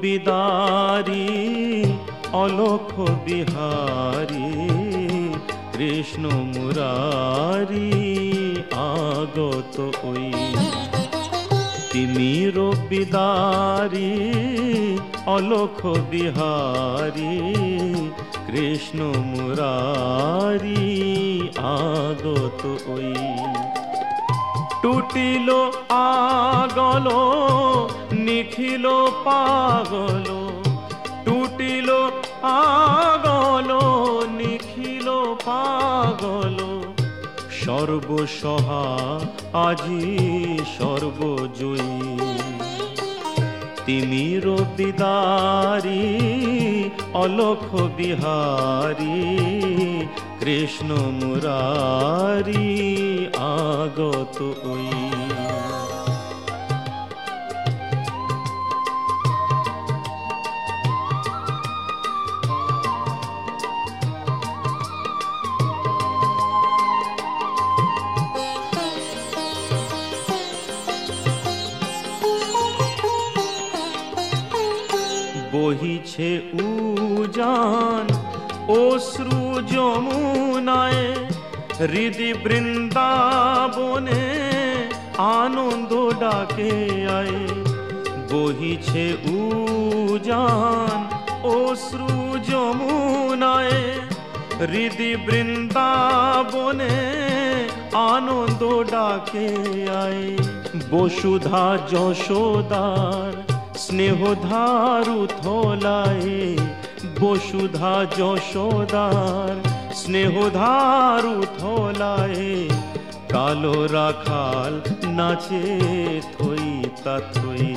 বিদারি, অলোক বিহারী, কৃষ্ণ মুরারি, আগত ওই। তিমির বিদারি, অলোক বিহারী, কৃষ্ণ মুরারি, আগত ওই। টুটিল আগল, নিখিল পাগল। টুটিল আগল, নিখিল পাগল। সর্বসহা আজি সর্বজয়ী। তিমির বিদারি অলোক বিহারী। কৃষ্ণ মুরারি আগত ওই বহিছে উজান অশ্রু যমুনায় হৃদি বৃন্দাবনে আনন্দ ডাকে আয়। বহিছে উজান অশ্রু যমুনায় হৃদি বৃন্দাবনে আনন্দ ডাকে আয়। বসুধা যশোদার স্নেহধারু থলায় বসুধা যশোদার, স্নেহধারু থলায় কালো রাখাল নাচে থই তা থই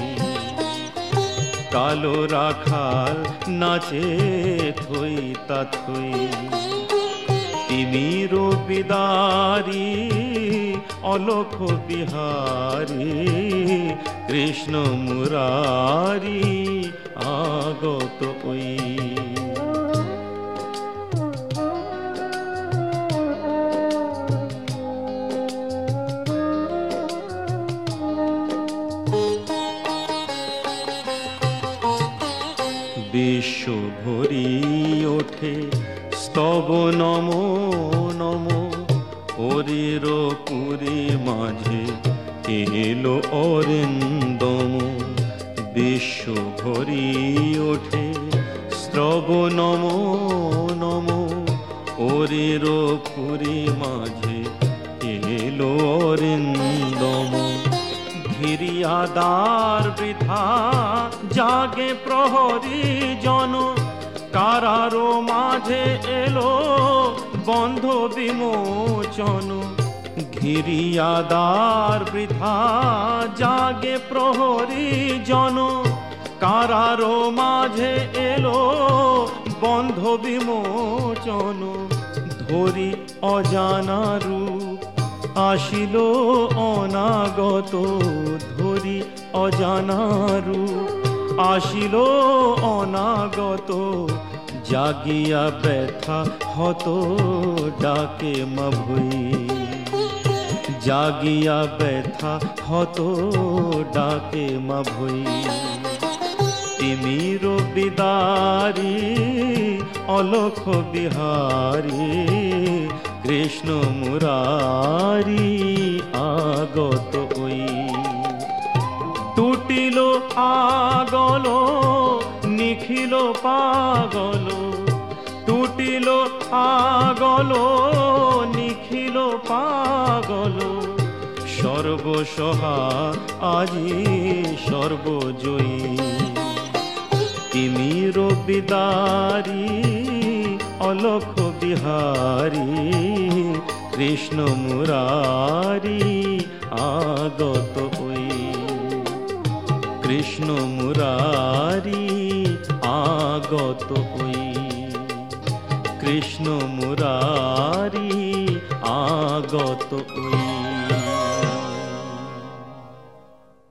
কালো রাখাল নাচে থই তা থই তিমির বিদারি অলোক বিহারি, কৃষ্ণ মুরারি আগত ওই বিশ্ব ভরি ওঠে। স্তব নম নম। হরির পুরী মাঝে এলো অরিন্দম। বিশ্ব ভরি ওঠে। স্তব নম নম। হরির পুরী মাঝে এলো অরিন্দম। ঘিরিয়াদার বৃথা জাগে প্রহরী জন, কারারো মাঝে এলো বন্ধ বিমোচন। ঘিরিয়াদার বৃথা, জাগে প্রহরী জন, কারারো মাঝে এলো বন্ধ বিমোচন। ধরি অজানা রূপ, আসিল অনাগত। ধরি অজানারু আসিল অনাগত, জাগিয়া ব্যথা হত ডাকে মভুই জাগিয়া ব্যথা হত ডাকে মভুই তিমির বিদারি অলোক বিহারী, কৃষ্ণ মুরারি আগত ওই। টুটিল আগল নিখিল পাগল টুটিল আগল নিখিল পাগল। সর্বসহা আজি সর্বজয়ী। তিমির বিদারি অলোক বিহারী, কৃষ্ণ মুরারি আগত ওই কৃষ্ণ মুরারি আগত হই। কৃষ্ণ মুরারি আগত ওই